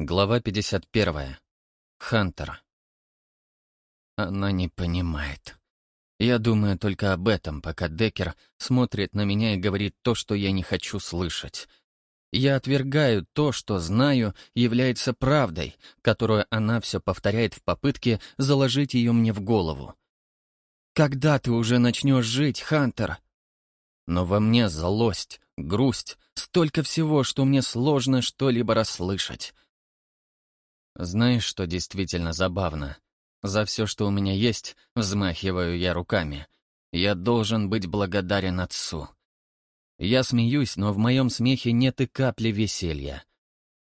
Глава 51. Хантер. Она не понимает. Я думаю только об этом, пока Деккер смотрит на меня и говорит то, что я не хочу слышать. Я отвергаю то, что знаю, является правдой, которую она все повторяет в попытке заложить ее мне в голову. «Когда ты уже начнешь жить, Хантер?» Но во мне злость, грусть, столько всего, что мне сложно что-либо расслышать. Знаешь, что действительно забавно? За все, что у меня есть, взмахиваю я руками. Я должен быть благодарен отцу. Я смеюсь, но в моем смехе нет и капли веселья.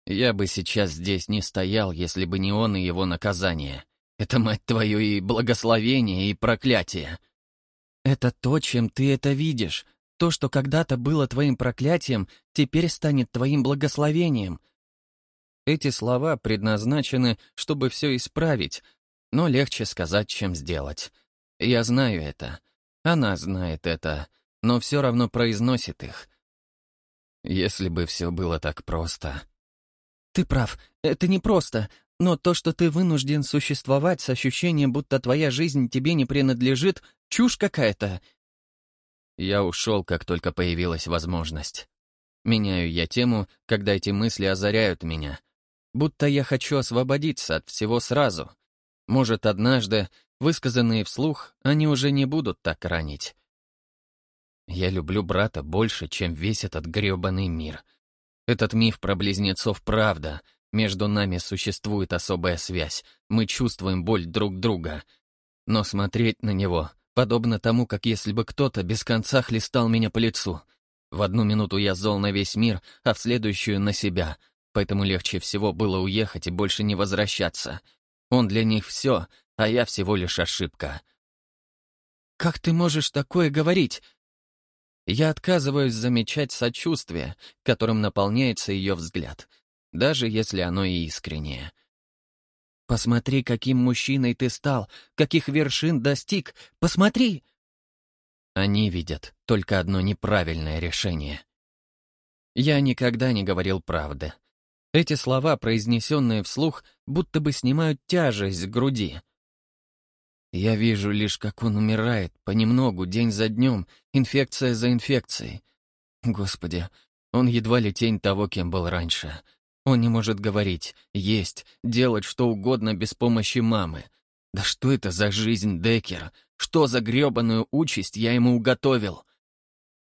Я бы сейчас здесь не стоял, если бы не он и его наказание. Это, мать твою, и благословение, и проклятие. Это то, чем ты это видишь. То, что когда-то было твоим проклятием, теперь станет твоим благословением — эти слова предназначены, чтобы все исправить, но легче сказать, чем сделать. Я знаю это. Она знает это, но все равно произносит их. Если бы все было так просто. Ты прав, это не просто, но то, что ты вынужден существовать с ощущением, будто твоя жизнь тебе не принадлежит, чушь какая-то. Я ушел, как только появилась возможность. Меняю я тему, когда эти мысли озаряют меня — будто я хочу освободиться от всего сразу. Может, однажды, высказанные вслух, они уже не будут так ранить. Я люблю брата больше, чем весь этот грёбаный мир. Этот миф про близнецов — правда. Между нами существует особая связь. Мы чувствуем боль друг друга. Но смотреть на него подобно тому, как если бы кто-то без конца хлестал меня по лицу. В одну минуту я зол на весь мир, а в следующую — на себя — поэтому легче всего было уехать и больше не возвращаться. Он для них все, а я всего лишь ошибка. «Как ты можешь такое говорить?» Я отказываюсь замечать сочувствие, которым наполняется ее взгляд, даже если оно и искреннее. «Посмотри, каким мужчиной ты стал, каких вершин достиг! Посмотри!» Они видят только одно неправильное решение. Я никогда не говорил правды. Эти слова, произнесенные вслух, будто бы снимают тяжесть с груди. Я вижу лишь, как он умирает, понемногу, день за днем, инфекция за инфекцией. Господи, он едва ли тень того, кем был раньше. Он не может говорить, есть, делать что угодно без помощи мамы. Да что это за жизнь, Деккер? Что за грёбаную участь я ему уготовил?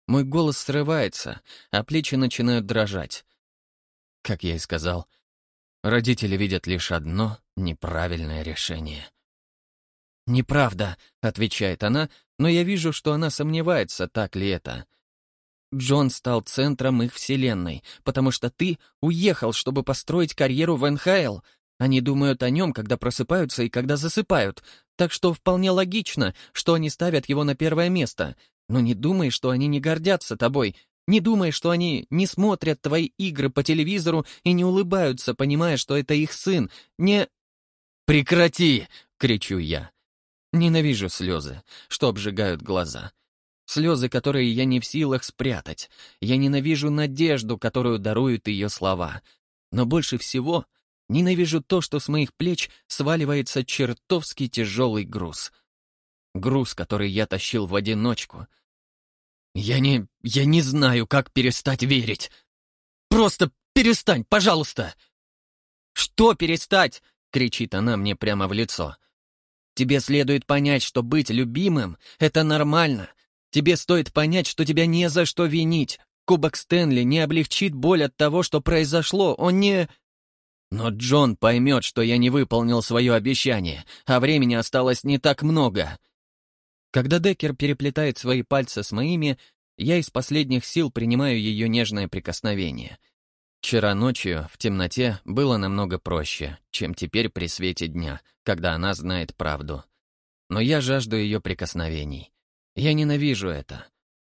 Мой голос срывается, а плечи начинают дрожать. Как я и сказал, родители видят лишь одно неправильное решение. «Неправда», — отвечает она, но я вижу, что она сомневается, так ли это. Джон стал центром их вселенной, потому что ты уехал, чтобы построить карьеру в НХЛ. Они думают о нем, когда просыпаются и когда засыпают, так что вполне логично, что они ставят его на первое место. Но не думай, что они не гордятся тобой не думай, что они не смотрят твои игры по телевизору и не улыбаются, понимая, что это их сын. Не... «Прекрати!» — кричу я. Ненавижу слезы, что обжигают глаза. Слезы, которые я не в силах спрятать. Я ненавижу надежду, которую даруют ее слова. Но больше всего ненавижу то, что с моих плеч сваливается чертовски тяжелый груз. Груз, который я тащил в одиночку — я не... я не знаю, как перестать верить. Просто перестань, пожалуйста!» «Что перестать?» — кричит она мне прямо в лицо. «Тебе следует понять, что быть любимым — это нормально. Тебе стоит понять, что тебя не за что винить. Кубок Стэнли не облегчит боль от того, что произошло. Он не...» Но Джон поймет, что я не выполнил свое обещание, а времени осталось не так много. Когда Деккер переплетает свои пальцы с моими, я из последних сил принимаю ее нежное прикосновение. Вчера ночью, в темноте, было намного проще, чем теперь при свете дня, когда она знает правду. Но я жажду ее прикосновений. Я ненавижу это.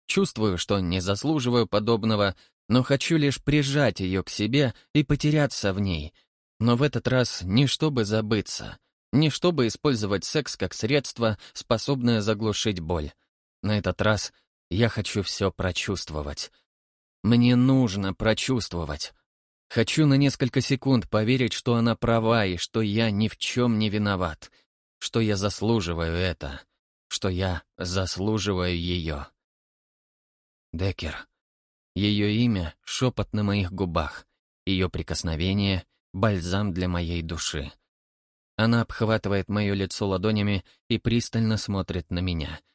Чувствую, что не заслуживаю подобного, но хочу лишь прижать ее к себе и потеряться в ней. Но в этот раз не чтобы забыться, не чтобы использовать секс как средство, способное заглушить боль. На этот раз я хочу все прочувствовать. Мне нужно прочувствовать. Хочу на несколько секунд поверить, что она права и что я ни в чем не виноват, что я заслуживаю это, что я заслуживаю ее. Декер. Ее имя — шепот на моих губах, ее прикосновение — бальзам для моей души. Она обхватывает мое лицо ладонями и пристально смотрит на меня —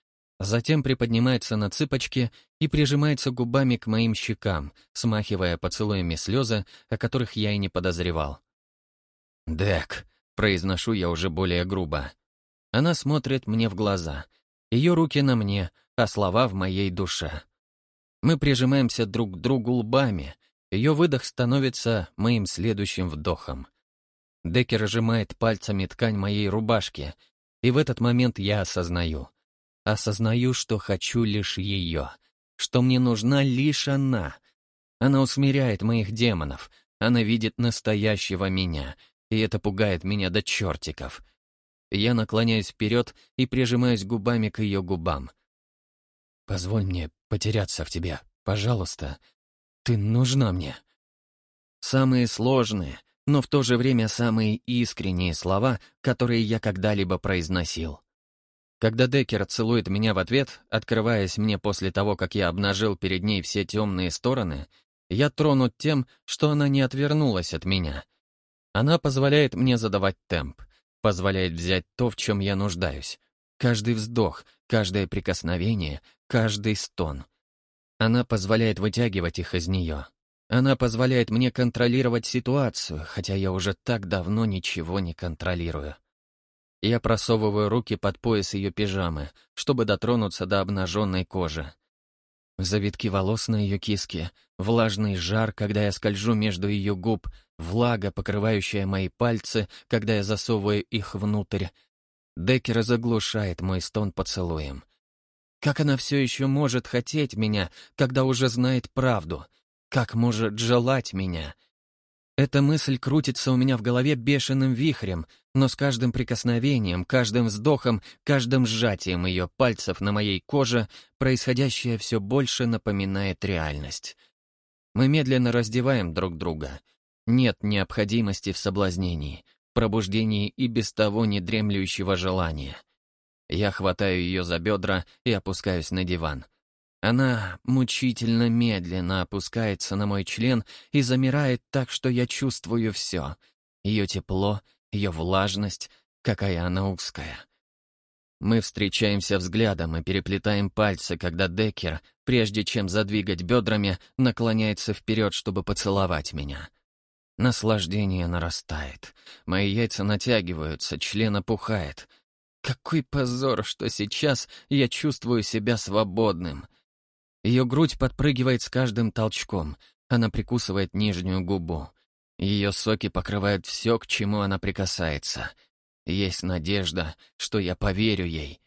Затем приподнимается на цыпочки и прижимается губами к моим щекам, смахивая поцелуями слезы, о которых я и не подозревал. «Дек», — произношу я уже более грубо. Она смотрит мне в глаза. Ее руки на мне, а слова в моей душе. Мы прижимаемся друг к другу лбами. Ее выдох становится моим следующим вдохом. Деккер сжимает пальцами ткань моей рубашки, и в этот момент я осознаю. Осознаю, что хочу лишь ее, что мне нужна лишь она. Она усмиряет моих демонов, она видит настоящего меня, и это пугает меня до чертиков. Я наклоняюсь вперед и прижимаюсь губами к ее губам. «Позволь мне потеряться в тебе, пожалуйста. Ты нужна мне». Самые сложные, но в то же время самые искренние слова, которые я когда-либо произносил. Когда Деккер целует меня в ответ, открываясь мне после того, как я обнажил перед ней все темные стороны, я тронут тем, что она не отвернулась от меня. Она позволяет мне задавать темп, позволяет взять то, в чем я нуждаюсь. Каждый вздох, каждое прикосновение, каждый стон. Она позволяет вытягивать их из нее. Она позволяет мне контролировать ситуацию, хотя я уже так давно ничего не контролирую. Я просовываю руки под пояс ее пижамы, чтобы дотронуться до обнаженной кожи. Завитки волос на ее киске, влажный жар, когда я скольжу между ее губ, влага, покрывающая мои пальцы, когда я засовываю их внутрь. Деккер заглушает мой стон поцелуем. Как она все еще может хотеть меня, когда уже знает правду? Как может желать меня? Эта мысль крутится у меня в голове бешеным вихрем, но с каждым прикосновением, каждым вздохом, каждым сжатием ее пальцев на моей коже происходящее все больше напоминает реальность. Мы медленно раздеваем друг друга. Нет необходимости в соблазнении, пробуждении и без того недремлющего желания. Я хватаю ее за бедра и опускаюсь на диван. Она мучительно медленно опускается на мой член и замирает так, что я чувствую все. Ее тепло, ее влажность, какая она узкая. Мы встречаемся взглядом и переплетаем пальцы, когда Деккер, прежде чем задвигать бедрами, наклоняется вперед, чтобы поцеловать меня. Наслаждение нарастает. Мои яйца натягиваются, член опухает. Какой позор, что сейчас я чувствую себя свободным — ее грудь подпрыгивает с каждым толчком. Она прикусывает нижнюю губу. Ее соки покрывают все, к чему она прикасается. Есть надежда, что я поверю ей.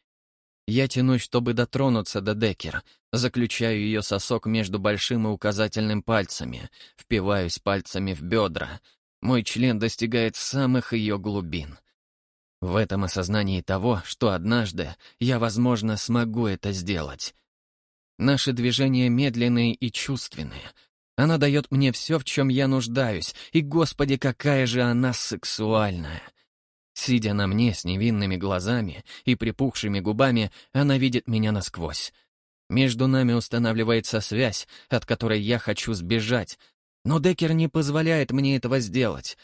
Я тянусь, чтобы дотронуться до Деккер, заключаю ее сосок между большим и указательным пальцами, впиваюсь пальцами в бедра. Мой член достигает самых ее глубин. В этом осознании того, что однажды я, возможно, смогу это сделать. Наши движения медленные и чувственные. Она дает мне все, в чем я нуждаюсь, и, господи, какая же она сексуальная. Сидя на мне с невинными глазами и припухшими губами, она видит меня насквозь. Между нами устанавливается связь, от которой я хочу сбежать, но Деккер не позволяет мне этого сделать.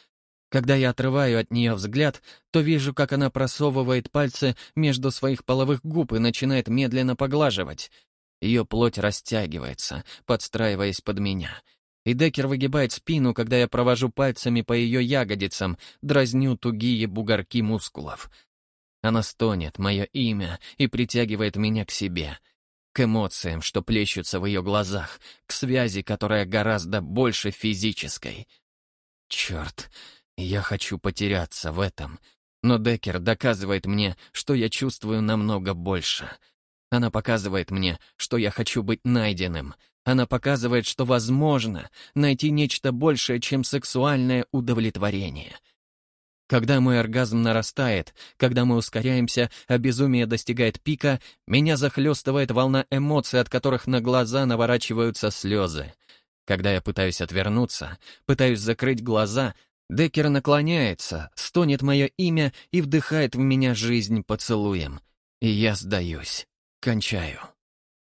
Когда я отрываю от нее взгляд, то вижу, как она просовывает пальцы между своих половых губ и начинает медленно поглаживать. Ее плоть растягивается, подстраиваясь под меня. И Деккер выгибает спину, когда я провожу пальцами по ее ягодицам, дразню тугие бугорки мускулов. Она стонет мое имя и притягивает меня к себе. К эмоциям, что плещутся в ее глазах, к связи, которая гораздо больше физической. Черт, я хочу потеряться в этом. Но Деккер доказывает мне, что я чувствую намного больше — она показывает мне, что я хочу быть найденным. Она показывает, что возможно найти нечто большее, чем сексуальное удовлетворение. Когда мой оргазм нарастает, когда мы ускоряемся, а безумие достигает пика, меня захлестывает волна эмоций, от которых на глаза наворачиваются слезы. Когда я пытаюсь отвернуться, пытаюсь закрыть глаза, Деккер наклоняется, стонет мое имя и вдыхает в меня жизнь поцелуем. И я сдаюсь, кончаю.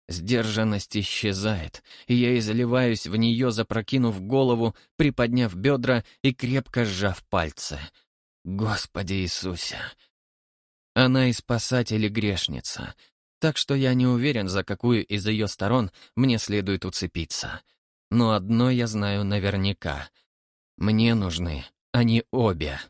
Сдержанность исчезает, и я изливаюсь в нее, запрокинув голову, приподняв бедра и крепко сжав пальцы. Господи Иисусе! Она и спасатель, и грешница, так что я не уверен, за какую из ее сторон мне следует уцепиться. Но одно я знаю наверняка. Мне нужны они обе.